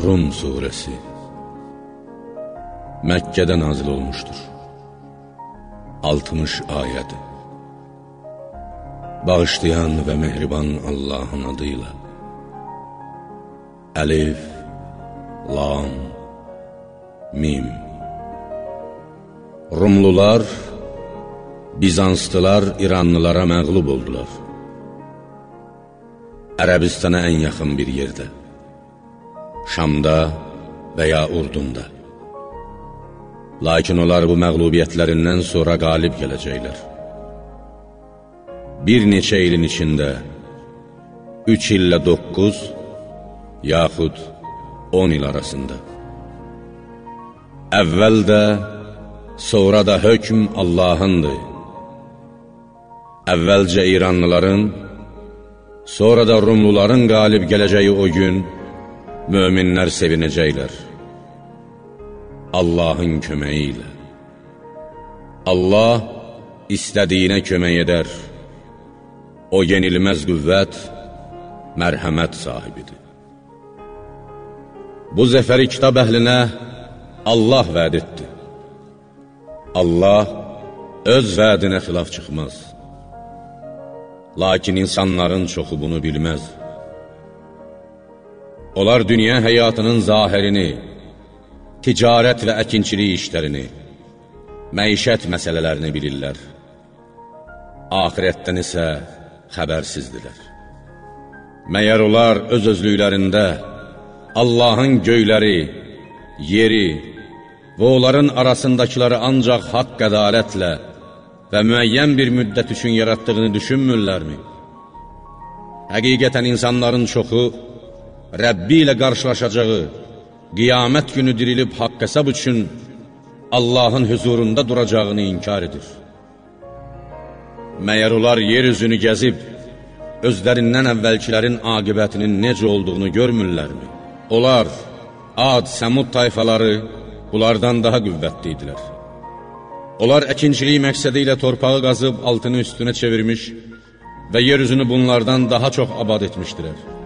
Rum Suresi. Məkkədə nazil olmuşdur 60 ayədir Bağışlayan və mehriban Allahın adıyla Əlif, Lam, Mim. Rumlular, Bizanslılar İranlılara məqlub oldular. Ərəbistana ən yaxın bir yerdə Şamda və ya Urdunda. Lakin onlar bu məqlubiyyətlərindən sonra qalib gələcəklər. Bir neçə ilin içində, üç illə doqquz, yaxud on il arasında. Əvvəl də, sonra da hökm Allahındır. Əvvəlcə İranlıların, sonra da Rumluların qalib gələcəyi o gün, möminlər sevinəcəklər. Allahın köməyi ilə. Allah istədiyinə kömək edər. O yenilməz qüvvət, mərhəmət sahibidir. Bu zəfəri kitab əhlinə Allah vəd etdi. Allah öz vədinə xilaf çıxmaz. Lakin insanların çoxu bunu bilməz. Onlar dünya həyatının zahirini, ticarət və əkinçilik işlərini, məişət məsələlərini bilirlər. Ahirətdən isə xəbərsizdilər. Məyər onlar öz-özlüklərində Allahın göyləri, yeri və onların arasındakiləri ancaq haqq ədalətlə və müəyyən bir müddət üçün yaratdığını düşünmürlərmi? Həqiqətən insanların çoxu Rəbbi ilə qarşılaşacağı, qiyamət günü dirilib haqq hesab üçün Allahın hüzurunda duracağını inkar edir. Məyər onlar yer üzünü gəzib, özlərindən əvvəlkilərin aqibətinin necə olduğunu görmürlərmi? Onlar, Ad, Səmud tayfaları bunlardan daha qüvvətli idilər. Onlar əkinçilik məqsədi ilə torpağı qazıb altını üstünə çevirmiş və yer üzünü bunlardan daha çox abad etmişdilər.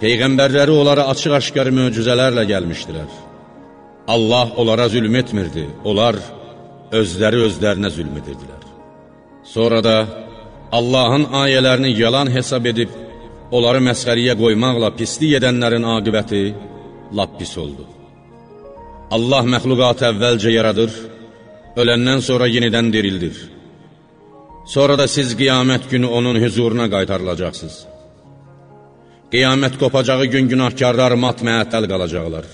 Peyğəmbərləri onlara açıq-aşkar möcüzələrlə gəlmişdilər. Allah onlara zülm etmirdi, onlar özləri özlərinə zülm edirdilər. Sonra da Allahın ayələrini yalan hesab edib, onları məsxəriyə qoymaqla pislik edənlərin aqibəti lap pis oldu. Allah məxluqatı əvvəlcə yaradır, öləndən sonra yenidən dirildir. Sonra da siz qiyamət günü onun hüzuruna qaytarılacaqsınız. Qiyamət qopacağı gün günahkarlar mat-məəttəl qalacaqlar.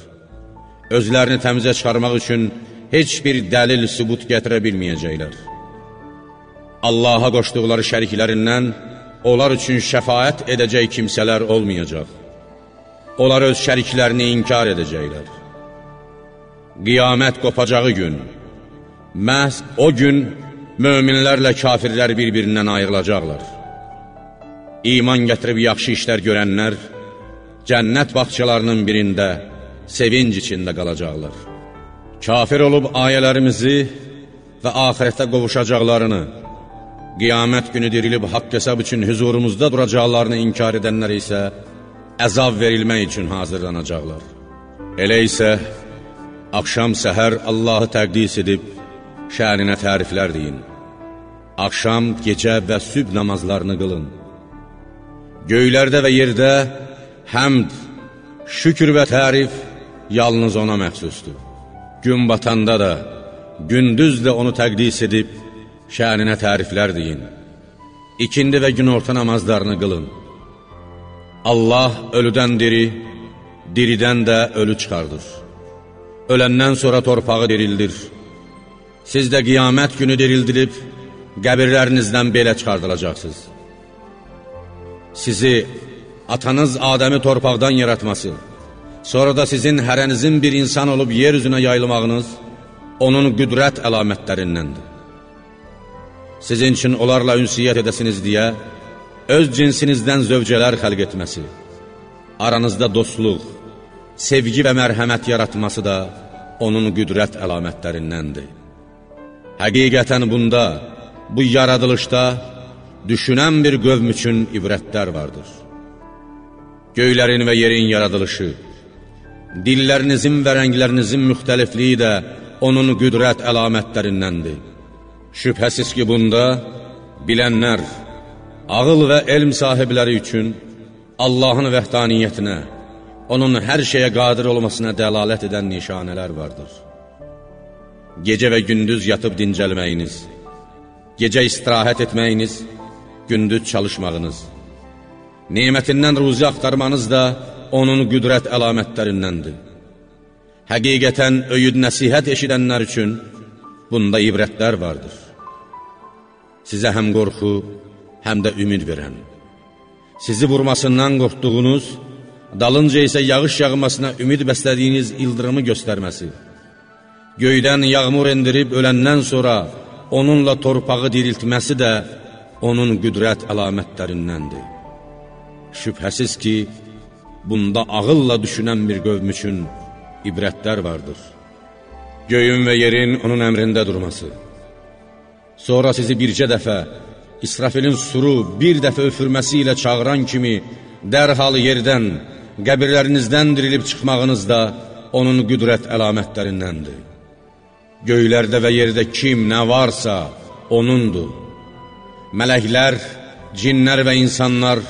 Özlərini təmizə çıxarmaq üçün heç bir dəlil, sübut gətirə bilməyəcəklər. Allaha qoşduqları şəriklərindən onlar üçün şəfayət edəcək kimsələr olmayacaq. Onlar öz şəriklərini inkar edəcəklər. Qiyamət qopacağı gün, məhz o gün möminlərlə kafirlər bir-birindən ayrılacaqlar. İman gətirib yaxşı işlər görənlər cənnət bağçalarının birində sevinc içində qalacaqlar. Kafir olub ayələrimizi və ahirətdə qovuşacaqlarını, qiyamət günü dirilib haqq hesab üçün hüzurumuzda duracaqlarını inkar edənlər isə əzab verilmək üçün hazırlanacaqlar. Elə isə axşam səhər Allahı təqdis edib şəninə təriflər deyin. Axşam, gecə və süb namazlarını qılın. Göylərdə və yerdə həmd, şükür və tərif yalnız ona məxsusdur. Gün batanda da, gündüz də onu təqdis edib, şəninə təriflər deyin. İkindi və günorta namazlarını qılın. Allah ölüdən diri, diridən də ölü çıxardır. Öləndən sonra torpağı dirildir. Siz də qiyamət günü dirildilib, qəbirlərinizdən belə çıxardılacaqsınız sizi atanız Adəmi torpaqdan yaratması, sonra da sizin hərənizin bir insan olub yer üzünə yayılmağınız onun qüdrət əlamətlərindəndir. Sizin üçün onlarla ünsiyyət edəsiniz deyə, öz cinsinizdən zövcələr xəlq etməsi, aranızda dostluq, sevgi və mərhəmət yaratması da onun qüdrət əlamətlərindəndir. Həqiqətən bunda, bu yaradılışda düşünən bir qövm üçün ibrətlər vardır. Göylərin və yerin yaradılışı, dillərinizin və rənglərinizin müxtəlifliyi də onun qüdrət əlamətlərindəndir. Şübhəsiz ki, bunda bilənlər, ağıl və elm sahibləri üçün Allahın vəhdaniyyətinə, onun hər şeyə qadir olmasına dəlalət edən nişanələr vardır. Gecə və gündüz yatıb dincəlməyiniz, gecə istirahət etməyiniz, gündüz çalışmağınız, nemətindən ruzi axtarmanız da onun qüdrət əlamətlərindəndir. Həqiqətən öyüd nəsihət eşidənlər üçün bunda ibrətlər vardır. Sizə həm qorxu, həm də ümid verən, sizi vurmasından qorxduğunuz, dalınca isə yağış yağmasına ümid bəslədiyiniz ildırımı göstərməsi, göydən yağmur endirib öləndən sonra onunla torpağı diriltməsi də onun qüdrət əlamətlərindəndir. Şübhəsiz ki, bunda ağılla düşünən bir qövm üçün ibrətlər vardır. Göyün və yerin onun əmrində durması, sonra sizi bircə dəfə, İsrafilin suru bir dəfə öfürməsi ilə çağıran kimi dərhal yerdən, qəbirlərinizdən dirilib çıxmağınız da onun qüdrət əlamətlərindəndir. Göylərdə və yerdə kim, nə varsa, onundur. Mələklər, cinlər və insanlar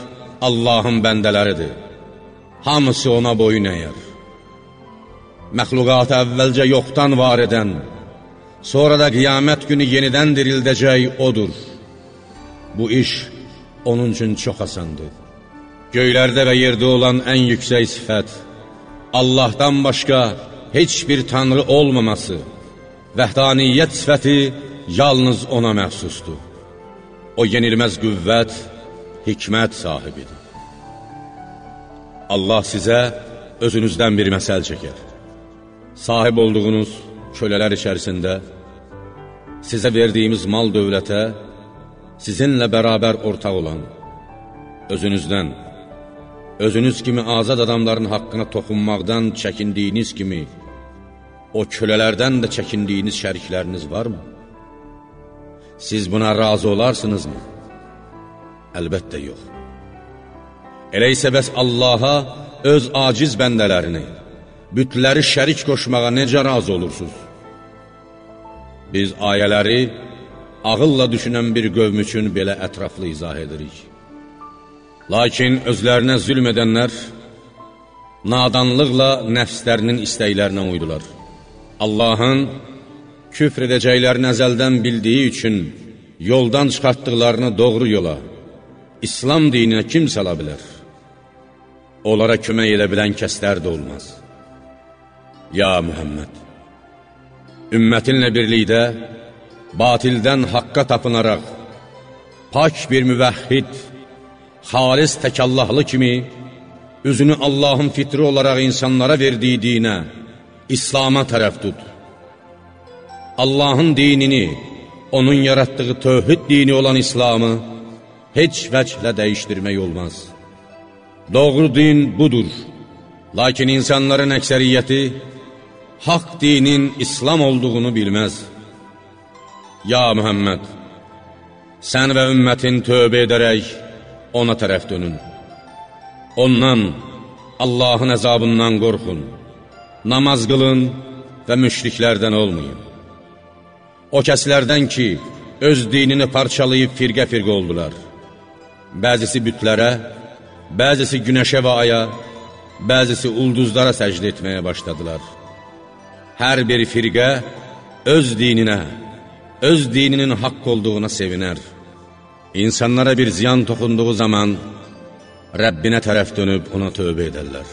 Allahın bəndələridir. Hamısı ona boyun əyər. Məxluqatı əvvəlcə yoxdan var edən, sonra da qiyamət günü yenidən dirildəcək odur. Bu iş onun üçün çox asandır. Göylərdə və yerdə olan ən yüksək sifət, Allahdan başqa heç bir tanrı olmaması, vəhdaniyyət sifəti yalnız ona məxsusdur. O yenilməz qüvvət, hikmət sahibidir. Allah sizə özünüzdən bir məsəl çəkər. Sahib olduğunuz kölələr içərisində sizə verdiyimiz mal dövlətə sizinlə bərabər ortaq olan, özünüzdən, özünüz kimi azad adamların haqqına toxunmaqdan çəkindiyiniz kimi, o kölələrdən də çəkindiyiniz şərikləriniz varmı? Siz buna razı olarsınızmı? Əlbəttə yox. Elə isə bəs Allaha öz aciz bəndələrini, bütləri şərik qoşmağa necə razı olursunuz? Biz ayələri ağılla düşünən bir qövm üçün belə ətraflı izah edirik. Lakin özlərinə zülm edənlər nadanlıqla nəfslərinin istəklərinə uydular. Allahın küfr edəcəklərini əzəldən bildiyi üçün yoldan çıxartdıqlarını doğru yola, İslam dininə kim sala bilər? Onlara kömək edə bilən kəslər də olmaz. Ya Mühəmməd, ümmətinlə birlikdə batildən haqqa tapınaraq, pak bir müvəhhid, xalis təkallahlı kimi, üzünü Allahın fitri olaraq insanlara verdiyi dinə, İslama tərəf tut. Allahın dinini, onun yaratdığı tövhid dini olan İslamı heç vəclə dəyişdirmək olmaz. Doğru din budur. Lakin insanların əksəriyyəti haqq dinin İslam olduğunu bilməz. Ya Mühəmməd, sən və ümmətin tövbə edərək ona tərəf dönün. Ondan, Allahın əzabından qorxun, namaz qılın və müşriklərdən olmayın. O kəslərdən ki, öz dinini parçalayıb firqə-firqə oldular. Bəzisi bütlərə, bəzisi günəşə və aya, bəzisi ulduzlara səcdə etməyə başladılar. Hər bir firqə öz dininə, öz dininin haqq olduğuna sevinər. İnsanlara bir ziyan toxunduğu zaman Rəbbinə tərəf dönüb ona tövbə edərlər.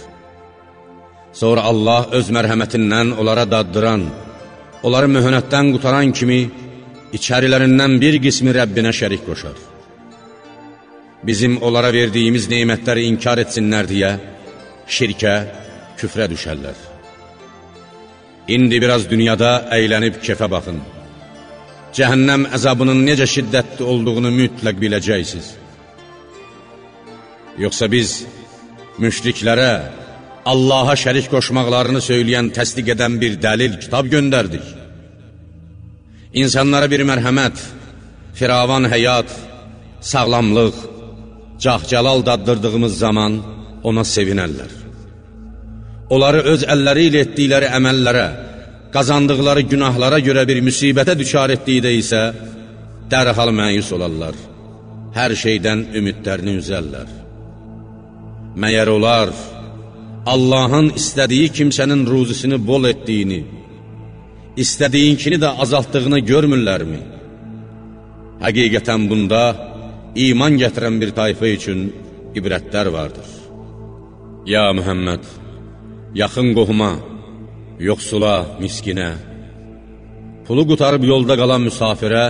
Sonra Allah öz mərhəmətindən onlara daddıran, onları mühünətdən qutaran kimi içərilərindən bir qismi Rəbbinə şərik qoşar. Bizim onlara verdiyimiz neymətləri inkar etsinlər deyə şirkə, küfrə düşərlər. İndi biraz dünyada əylənib kefə baxın cəhənnəm əzabının necə şiddətli olduğunu mütləq biləcəksiniz. Yoxsa biz müşriklərə Allaha şərik qoşmaqlarını söyləyən, təsdiq edən bir dəlil, kitab göndərdik. İnsanlara bir mərhəmət, firavan həyat, sağlamlıq, cah-cəlal daddırdığımız zaman ona sevinərlər. onları öz əlləri ilə etdikləri əməllərə, qazandıqları günahlara görə bir müsibətə düşar etdikdə isə, dərhal məyus olarlar, hər şeydən ümidlərini üzərlər. Məyər olar, Allahın istədiyi kimsənin ruzisini bol etdiyini, istədiyinkini də azaltdığını görmürlərmi? Həqiqətən bunda iman gətirən bir tayfa üçün ibrətlər vardır. Ya Mühəmməd, yaxın qohuma, yoxsula, miskinə, pulu qutarıb yolda qalan müsafirə,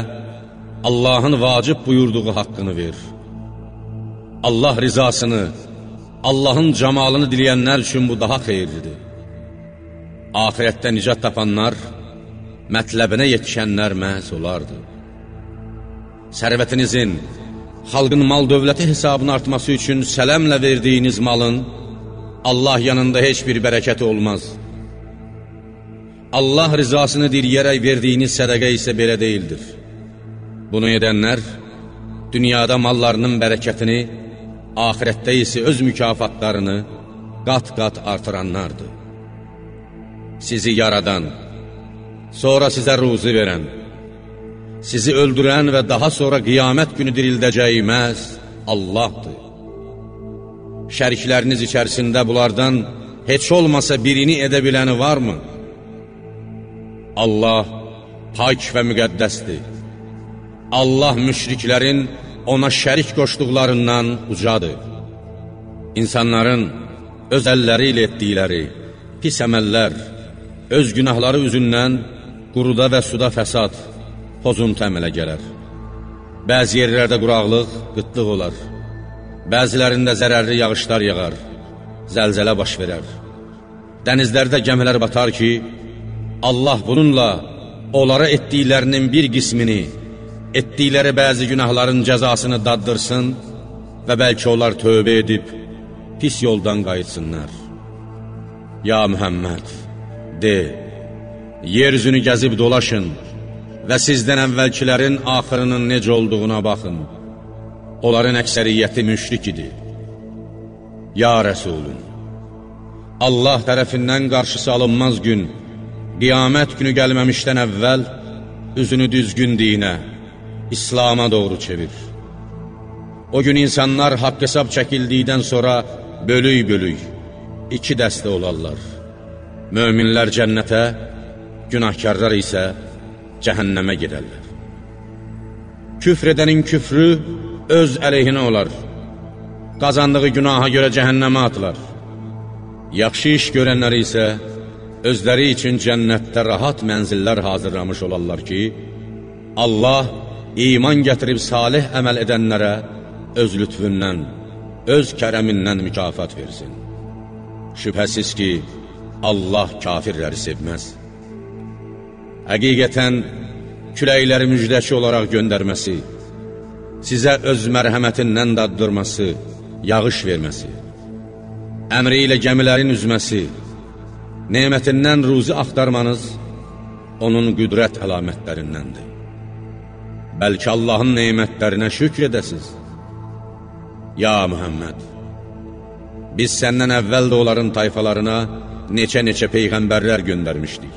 Allahın vacib buyurduğu haqqını ver. Allah rizasını, Allahın camalını diləyənlər üçün bu daha xeyirlidir. Ahirətdə nicat tapanlar, mətləbinə yetişənlər məhz olardır. Sərvətinizin, xalqın mal dövləti hesabını artması üçün sələmlə verdiyiniz malın Allah yanında heç bir bərəkəti olmaz. Allah rizasını diliyərək verdiyiniz sədəqə isə belə deyildir. Bunu edənlər, dünyada mallarının bərəkətini, ahirətdə isə öz mükafatlarını qat-qat artıranlardır. Sizi yaradan, sonra sizə ruzi verən, sizi öldürən və daha sonra qiyamət günü dirildəcəyi məhz Allahdır. Şərikləriniz içərisində bunlardan heç olmasa birini edə biləni varmı? Allah pak və müqəddəsdir. Allah müşriklərin ona şərik qoşduqlarından ucadır. İnsanların öz əlləri ilə etdikləri pis əməllər, öz günahları üzündən quruda və suda fəsad, pozuntu əmələ gələr. Bəzi yerlərdə quraqlıq, qıtlıq olar. Bəzilərində zərərli yağışlar yağar, zəlzələ baş verər. Dənizlərdə gəmilər batar ki, Allah bununla onlara etdiklərinin bir qismini, etdikləri bəzi günahların cəzasını daddırsın və bəlkə onlar tövbə edib, pis yoldan qayıtsınlar. Ya Mühəmməd, de, yer üzünü gəzib dolaşın və sizdən əvvəlkilərin axırının necə olduğuna baxın. Onların əksəriyyəti müşrik idi. Ya Rəsulun, Allah tərəfindən qarşısı alınmaz gün, qiyamət günü gəlməmişdən əvvəl, üzünü düzgün dinə, İslama doğru çevir. O gün insanlar haqq hesab çəkildikdən sonra bölük-bölük, iki dəstə olarlar. Möminlər cənnətə, günahkarlar isə cəhənnəmə gedərlər. Küfr edənin küfrü öz əleyhinə olar. Qazandığı günaha görə cəhənnəmə atılar. Yaxşı iş görənləri isə özləri üçün cənnətdə rahat mənzillər hazırlamış olarlar ki, Allah iman gətirib salih əməl edənlərə öz lütfündən, öz kərəmindən mükafat versin. Şübhəsiz ki, Allah kafirləri sevməz. Həqiqətən, küləkləri müjdəçi olaraq göndərməsi, sizə öz mərhəmətindən daddırması, yağış verməsi, əmri ilə gəmilərin üzməsi, nemətindən ruzi axtarmanız onun qüdrət əlamətlərindəndir. Bəlkə Allahın neymətlərinə şükr edəsiz. Ya Mühəmməd, biz səndən əvvəl də onların tayfalarına neçə-neçə peyğəmbərlər göndərmişdik.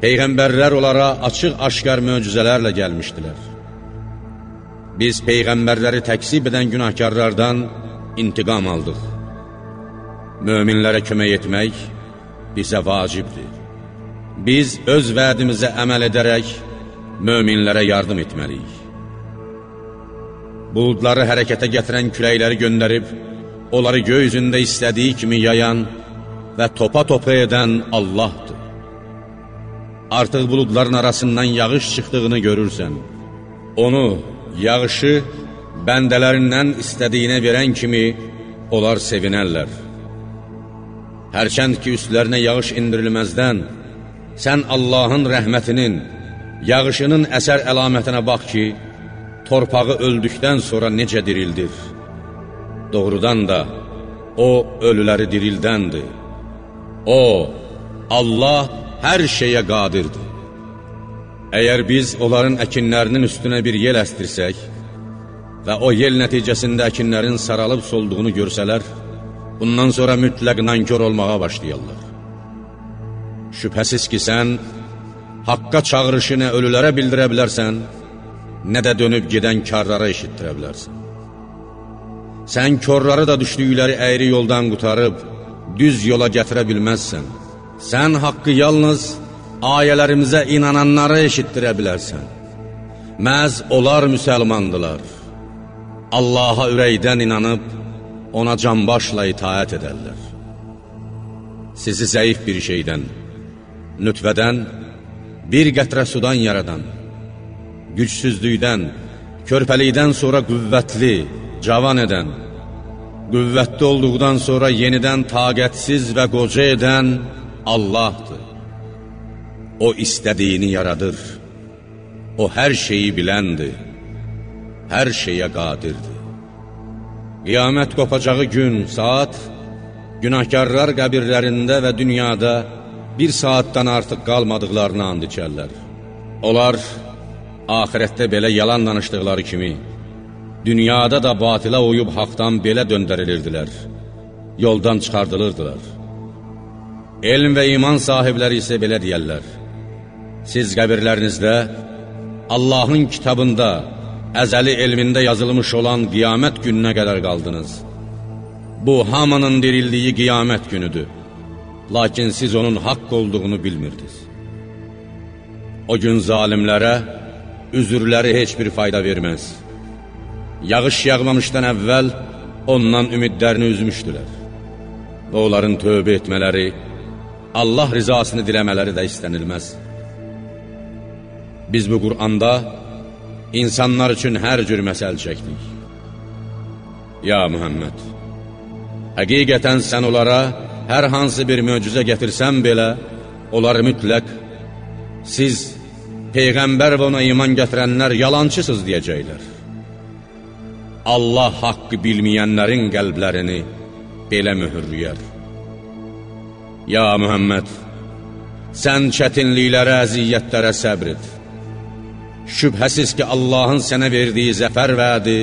Peyğəmbərlər onlara açıq-aşkar möcüzələrlə gəlmişdilər. Biz Peyğəmbərləri təksib edən günahkarlardan intiqam aldıq. Möminlərə kömək etmək bizə vacibdir. Biz öz vədimizə əməl edərək möminlərə yardım etməliyik. Buludları hərəkətə gətirən küləkləri göndərib, onları göy üzündə istədiyi kimi yayan və topa-topa edən Allahdır. Artıq buludların arasından yağış çıxdığını görürsən. Onu, yağışı bəndələrindən istədiyinə verən kimi onlar sevinərlər. Hərçənd ki, üstlərinə yağış indirilməzdən, sən Allahın rəhmətinin, yağışının əsər əlamətinə bax ki, torpağı öldükdən sonra necə dirildir. Doğrudan da, O, ölüləri dirildəndir. O, Allah hər şeyə qadirdir. Əgər biz onların əkinlərinin üstünə bir yel əstirsək və o yel nəticəsində əkinlərin saralıb solduğunu görsələr, bundan sonra mütləq nankör olmağa başlayarlar. Şübhəsiz ki, sən haqqa çağırışı nə ölülərə bildirə bilərsən, nə də dönüb gedən karlara eşitdirə bilərsən. Sən körları da düşdükləri əyri yoldan qutarıb, düz yola gətirə bilməzsən. Sən haqqı yalnız ayələrimizə inananlara eşitdirə bilərsən. Məz onlar müsəlmandılar. Allaha ürəkdən inanıb, ona canbaşla itaət edərlər. Sizi zəif bir şeydən, nütvədən, bir qətrə sudan yaradan, gücsüzlükdən, körpəlikdən sonra qüvvətli, cavan edən, qüvvətli olduqdan sonra yenidən taqətsiz və qoca edən Allahdır. O istədiyini yaradır. O hər şeyi biləndir. Hər şeyə qadirdir. Qiyamət qopacağı gün, saat, günahkarlar qəbirlərində və dünyada bir saatdan artıq qalmadıqlarını and içərlər. Onlar, ahirətdə belə yalan danışdıqları kimi, dünyada da batilə uyub haqdan belə döndərilirdilər, yoldan çıxardılırdılar. Elm və iman sahibləri isə belə deyərlər, siz qəbirlərinizdə Allahın kitabında, əzəli elmində yazılmış olan qiyamət gününə qədər qaldınız. Bu, hamının dirildiyi qiyamət günüdür. Lakin siz onun haqq olduğunu bilmirdiniz. O gün zalimlərə üzürləri heç bir fayda verməz. Yağış yağmamışdan əvvəl ondan ümidlərini üzmüşdülər. Və onların tövbə etmələri, Allah rizasını diləmələri də istənilməz. Biz bu Quranda insanlar üçün hər cür məsəl çəkdik. Ya Mühəmməd, həqiqətən sən onlara hər hansı bir möcüzə gətirsən belə, onlar mütləq, siz Peyğəmbər və ona iman gətirənlər yalancısız deyəcəklər. Allah haqqı bilməyənlərin qəlblərini belə mühürləyər. Ya Mühəmməd, sən çətinliklərə, əziyyətlərə səbr et. Şübhəsiz ki, Allahın sənə verdiyi zəfər vədi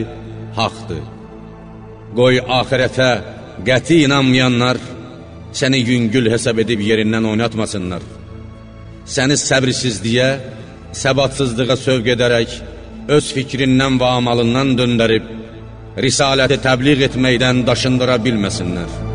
haqdır. Qoy axirətə qəti inanmayanlar səni yüngül hesab edib yerindən oynatmasınlar. Səni səbrsizliyə, səbatsızlığa sövq edərək, öz fikrindən və amalından döndərib, risaləti təbliğ etməkdən daşındıra bilməsinlər.